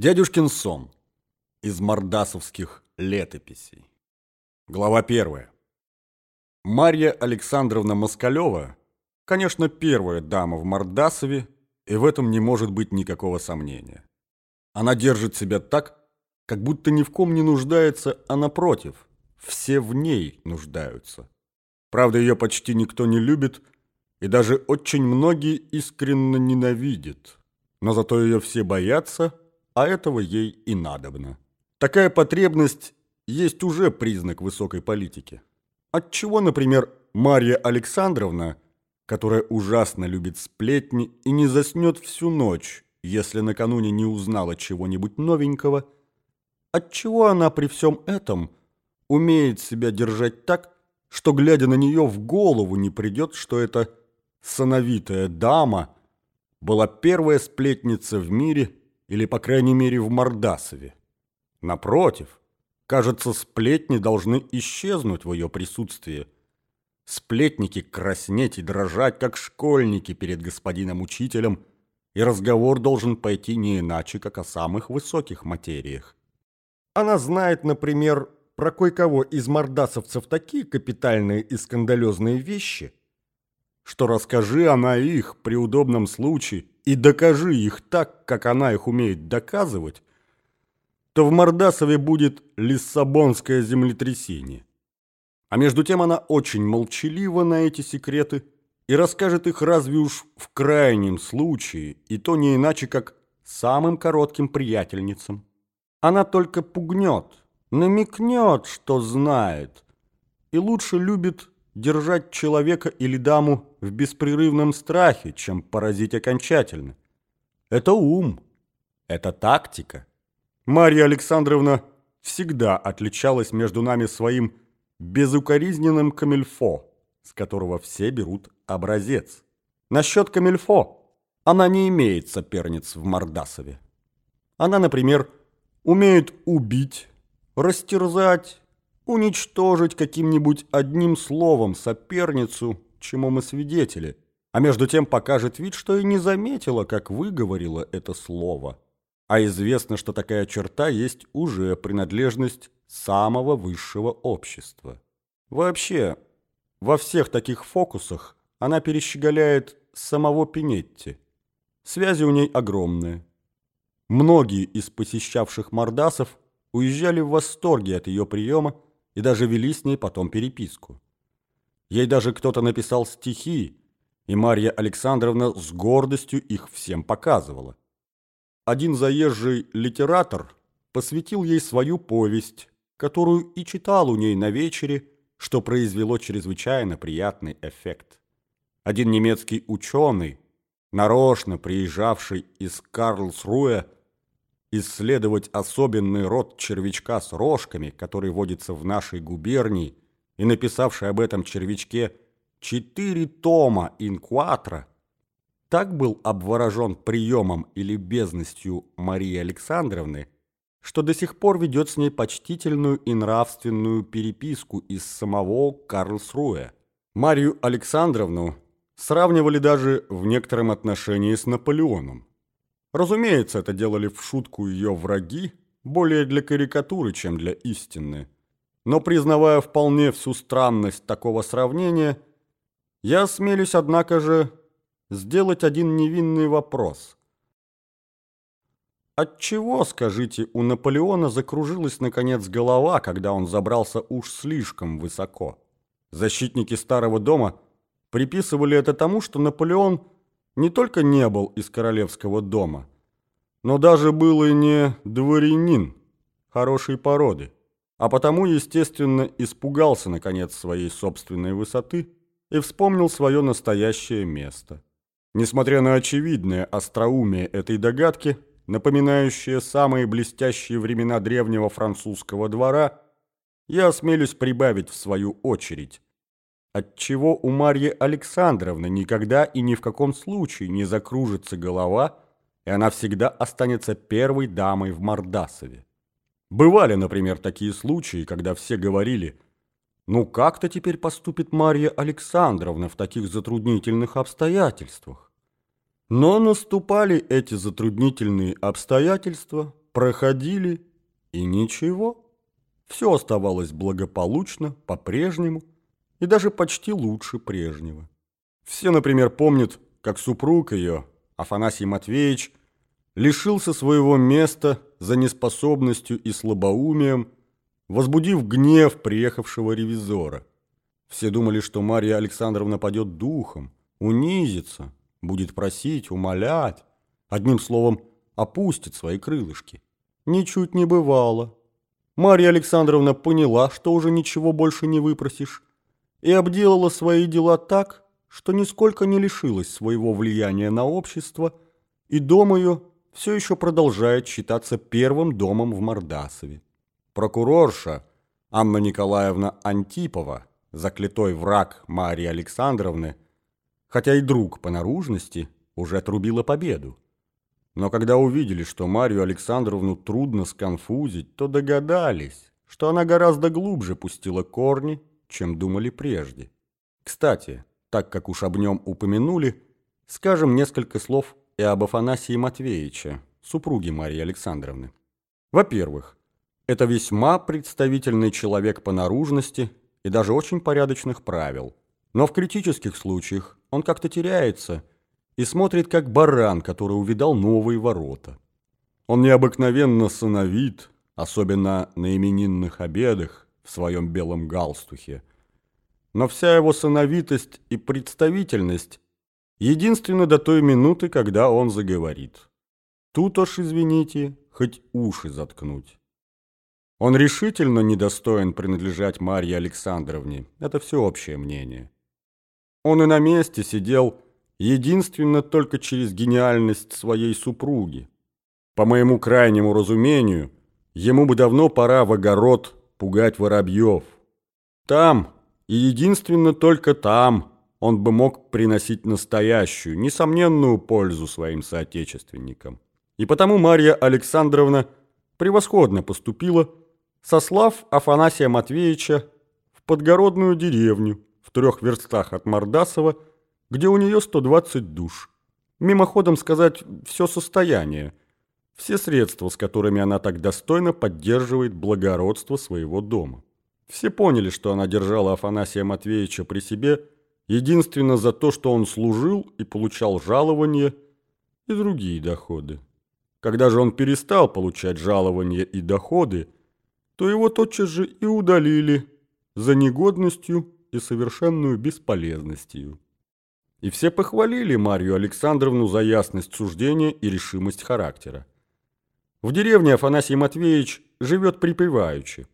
Дядюшкин сон из мордасовских летописей. Глава первая. Марья Александровна Москалева, конечно, первая дама в Мордасове, и в этом не может быть никакого сомнения. Она держит себя так, как будто ни в ком не нуждается, а напротив, все в ней нуждаются. Правда, ее почти никто не любит, и даже очень многие искренне ненавидят. Но зато ее все боятся – а этого ей и надобно. Такая потребность есть уже признак высокой политики. Отчего, например, Марья Александровна, которая ужасно любит сплетни и не заснет всю ночь, если накануне не узнала чего-нибудь новенького, отчего она при всем этом умеет себя держать так, что, глядя на нее, в голову не придет, что эта сановитая дама была первая сплетница в мире – или, по крайней мере, в Мордасове. Напротив, кажется, сплетни должны исчезнуть в ее присутствии. Сплетники краснеть и дрожать, как школьники перед господином-учителем, и разговор должен пойти не иначе, как о самых высоких материях. Она знает, например, про кое-кого из мордасовцев такие капитальные и скандалезные вещи, что расскажи она их при удобном случае и докажи их так, как она их умеет доказывать, то в Мордасове будет Лиссабонское землетрясение. А между тем она очень молчалива на эти секреты и расскажет их разве уж в крайнем случае, и то не иначе, как самым коротким приятельницам. Она только пугнет, намекнет, что знает, и лучше любит держать человека или даму в беспрерывном страхе, чем поразить окончательно. Это ум, это тактика. Марья Александровна всегда отличалась между нами своим безукоризненным камильфо, с которого все берут образец. Насчет камильфо она не имеет соперниц в Мордасове. Она, например, умеет убить, растерзать, уничтожить каким-нибудь одним словом соперницу, чему мы свидетели, а между тем покажет вид, что и не заметила, как выговорила это слово. А известно, что такая черта есть уже принадлежность самого высшего общества. Вообще, во всех таких фокусах она перещеголяет самого Пинетти. Связи у ней огромные. Многие из посещавших Мордасов уезжали в восторге от ее приема, и даже вели с ней потом переписку. Ей даже кто-то написал стихи, и Марья Александровна с гордостью их всем показывала. Один заезжий литератор посвятил ей свою повесть, которую и читал у ней на вечере, что произвело чрезвычайно приятный эффект. Один немецкий ученый, нарочно приезжавший из Карлсруэ, исследовать особенный род червячка с рожками, который водится в нашей губернии, и написавший об этом червячке четыре тома инкуатра, так был обворожен приемом и любезностью Марии Александровны, что до сих пор ведет с ней почтительную и нравственную переписку из самого Карлсруэ. Марию Александровну сравнивали даже в некотором отношении с Наполеоном. Разумеется, это делали в шутку ее враги, более для карикатуры, чем для истины. Но признавая вполне всю странность такого сравнения, я осмелюсь, однако же, сделать один невинный вопрос. Отчего, скажите, у Наполеона закружилась наконец голова, когда он забрался уж слишком высоко? Защитники Старого дома приписывали это тому, что Наполеон – не только не был из королевского дома, но даже был и не дворянин хорошей породы, а потому, естественно, испугался, наконец, своей собственной высоты и вспомнил свое настоящее место. Несмотря на очевидное остроумие этой догадки, напоминающее самые блестящие времена древнего французского двора, я осмелюсь прибавить в свою очередь, отчего у Марьи Александровны никогда и ни в каком случае не закружится голова, и она всегда останется первой дамой в Мордасове. Бывали, например, такие случаи, когда все говорили «Ну как-то теперь поступит Марья Александровна в таких затруднительных обстоятельствах?» Но наступали эти затруднительные обстоятельства, проходили, и ничего. Все оставалось благополучно, по-прежнему, и даже почти лучше прежнего. Все, например, помнят, как супруг ее, Афанасий Матвеевич, лишился своего места за неспособностью и слабоумием, возбудив гнев приехавшего ревизора. Все думали, что Марья Александровна падет духом, унизится, будет просить, умолять, одним словом, опустит свои крылышки. Ничуть не бывало. Марья Александровна поняла, что уже ничего больше не выпросишь, и обделала свои дела так, что нисколько не лишилась своего влияния на общество, и дом ее все еще продолжает считаться первым домом в Мордасове. Прокурорша Анна Николаевна Антипова, заклятой враг Марии Александровны, хотя и друг по наружности, уже отрубила победу. Но когда увидели, что Марию Александровну трудно сконфузить, то догадались, что она гораздо глубже пустила корни, чем думали прежде. Кстати, так как уж об нем упомянули, скажем несколько слов и об Афанасии Матвеевиче, супруге Марии Александровны. Во-первых, это весьма представительный человек по наружности и даже очень порядочных правил. Но в критических случаях он как-то теряется и смотрит как баран, который увидал новые ворота. Он необыкновенно сыновит, особенно на именинных обедах в своем белом галстухе. Но вся его сыновитость и представительность единственно до той минуты, когда он заговорит. Тут уж, извините, хоть уши заткнуть. Он решительно недостоин принадлежать Марье Александровне, это всеобщее мнение. Он и на месте сидел единственно только через гениальность своей супруги. По моему крайнему разумению, ему бы давно пора в огород пугать воробьев. Там, и единственно только там, он бы мог приносить настоящую, несомненную пользу своим соотечественникам. И потому Марья Александровна превосходно поступила, сослав Афанасия Матвеевича в подгородную деревню в трех верстах от Мордасова, где у нее 120 душ. Мимоходом сказать, все состояние, все средства, с которыми она так достойно поддерживает благородство своего дома. Все поняли, что она держала Афанасия Матвеевича при себе единственно за то, что он служил и получал жалование и другие доходы. Когда же он перестал получать жалования и доходы, то его тотчас же и удалили за негодностью и совершенную бесполезностью. И все похвалили Марию Александровну за ясность суждения и решимость характера. В деревне Афанасий Матвеевич живет припеваючи.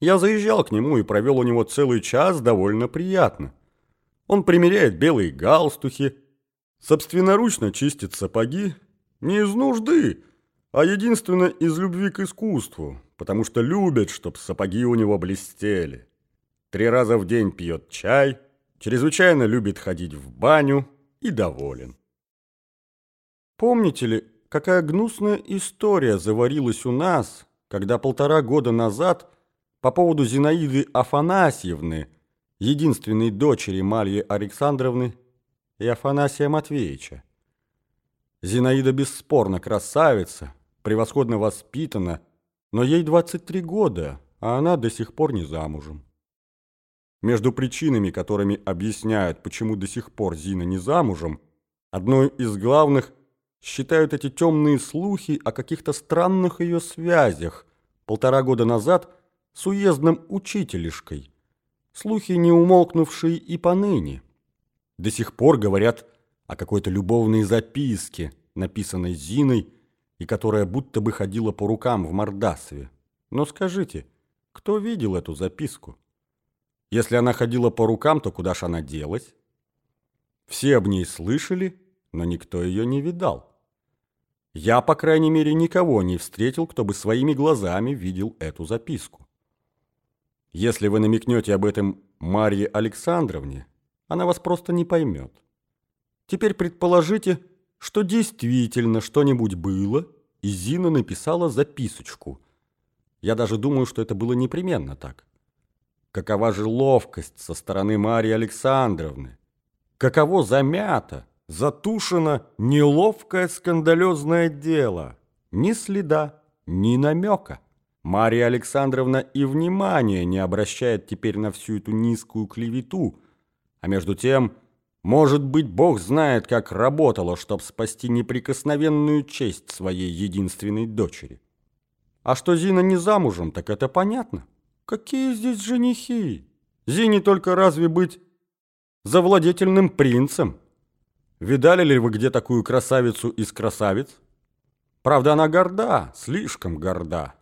Я заезжал к нему и провел у него целый час довольно приятно. Он примеряет белые галстухи, собственноручно чистит сапоги, не из нужды, а единственно из любви к искусству, потому что любит, чтоб сапоги у него блестели. Три раза в день пьет чай, чрезвычайно любит ходить в баню и доволен. Помните ли, какая гнусная история заварилась у нас, когда полтора года назад по поводу Зинаиды Афанасьевны, единственной дочери Марьи Александровны и Афанасия Матвеевича. Зинаида бесспорно красавица, превосходно воспитана, но ей 23 года, а она до сих пор не замужем. Между причинами, которыми объясняют, почему до сих пор Зина не замужем, одной из главных считают эти темные слухи о каких-то странных ее связях полтора года назад с уездным учителишкой, слухи, не умолкнувшие и поныне. До сих пор говорят о какой-то любовной записке, написанной Зиной, и которая будто бы ходила по рукам в Мордасове. Но скажите, кто видел эту записку? Если она ходила по рукам, то куда ж она делась? Все об ней слышали, но никто ее не видал. Я, по крайней мере, никого не встретил, кто бы своими глазами видел эту записку. Если вы намекнете об этом Марье Александровне, она вас просто не поймет. Теперь предположите, что действительно что-нибудь было, и Зина написала записочку. Я даже думаю, что это было непременно так. Какова же ловкость со стороны Марии Александровны? Каково замято, затушено неловкое скандалезное дело? Ни следа, ни намека. Мария Александровна и внимания не обращает теперь на всю эту низкую клевету, а между тем, может быть, Бог знает, как работала, чтобы спасти неприкосновенную честь своей единственной дочери. А что Зина не замужем, так это понятно. Какие здесь женихи? Зине только разве быть завладетельным принцем? Видали ли вы где такую красавицу из красавиц? Правда, она горда, слишком горда.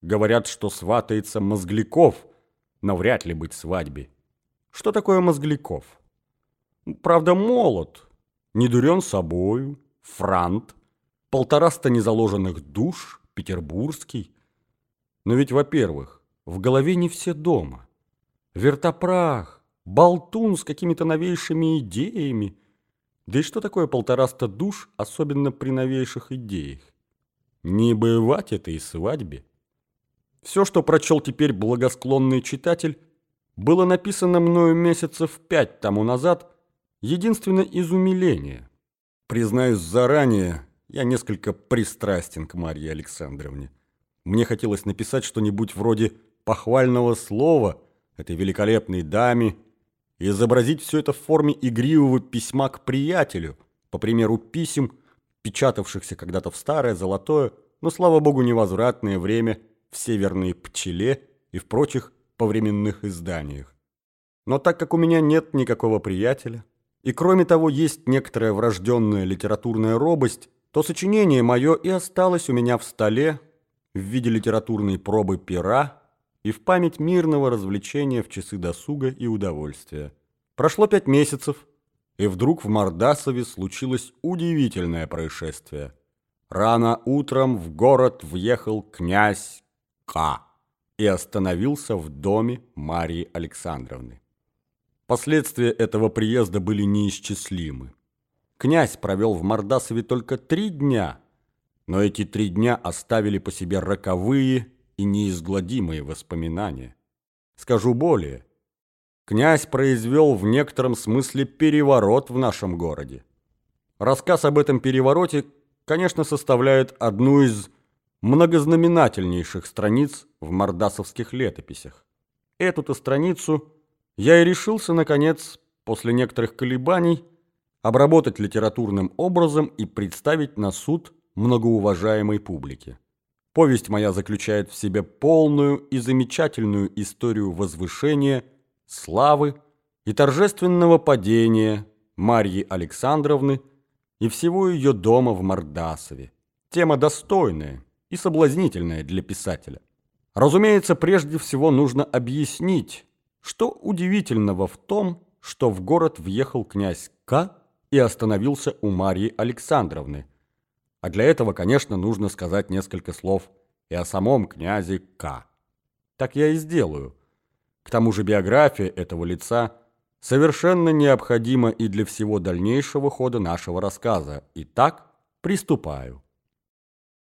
Говорят, что сватается Мозгликов, но вряд ли быть свадьбе. Что такое Мозгликов? Правда, молод, не дурен собою, франт, полтораста незаложенных душ, петербургский. Но ведь, во-первых, в голове не все дома. Вертопрах, болтун с какими-то новейшими идеями – да и что такое полтораста душ, особенно при новейших идеях? Не бывать этой свадьбе. Все, что прочел теперь благосклонный читатель, было написано мною месяцев пять тому назад, единственно из умиления. Признаюсь заранее, я несколько пристрастен к Марье Александровне. Мне хотелось написать что-нибудь вроде похвального слова этой великолепной даме, изобразить все это в форме игривого письма к приятелю, по примеру писем, печатавшихся когда-то в старое, золотое, но, слава богу, невозвратное время в «Северной пчеле» и в прочих повременных изданиях. Но так как у меня нет никакого приятеля, и кроме того есть некоторая врожденная литературная робость, то сочинение мое и осталось у меня в столе в виде литературной пробы пера, и в память мирного развлечения в часы досуга и удовольствия. Прошло пять месяцев, и вдруг в Мордасове случилось удивительное происшествие. Рано утром в город въехал князь К. и остановился в доме Марии Александровны. Последствия этого приезда были неисчислимы. Князь провел в Мордасове только три дня, но эти три дня оставили по себе роковые и неизгладимые воспоминания. Скажу более. Князь произвел в некотором смысле переворот в нашем городе. Рассказ об этом перевороте, конечно, составляет одну из многознаменательнейших страниц в мордасовских летописях. Эту-то страницу я и решился, наконец, после некоторых колебаний, обработать литературным образом и представить на суд многоуважаемой публике. Повесть моя заключает в себе полную и замечательную историю возвышения, славы и торжественного падения Марьи Александровны и всего ее дома в Мордасове. Тема достойная и соблазнительная для писателя. Разумеется, прежде всего нужно объяснить, что удивительного в том, что в город въехал князь К. и остановился у Марьи Александровны – а для этого, конечно, нужно сказать несколько слов и о самом князе К. Так я и сделаю. К тому же биография этого лица совершенно необходима и для всего дальнейшего хода нашего рассказа. Итак, приступаю.